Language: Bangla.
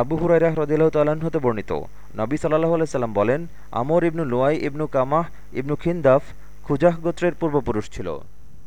আবু হুরাইরা হ্রদিল্লাহ তাল্লাহ্ন হতে বর্ণিত। নবী সাল্লাহ আলাইসাল্লাম বলেন, আমর ইবনু লুয়াই ইবনু কামাহ ইবনু খিন্দাফ খুজাহ গোত্রের পূর্বপুরুষ ছিল।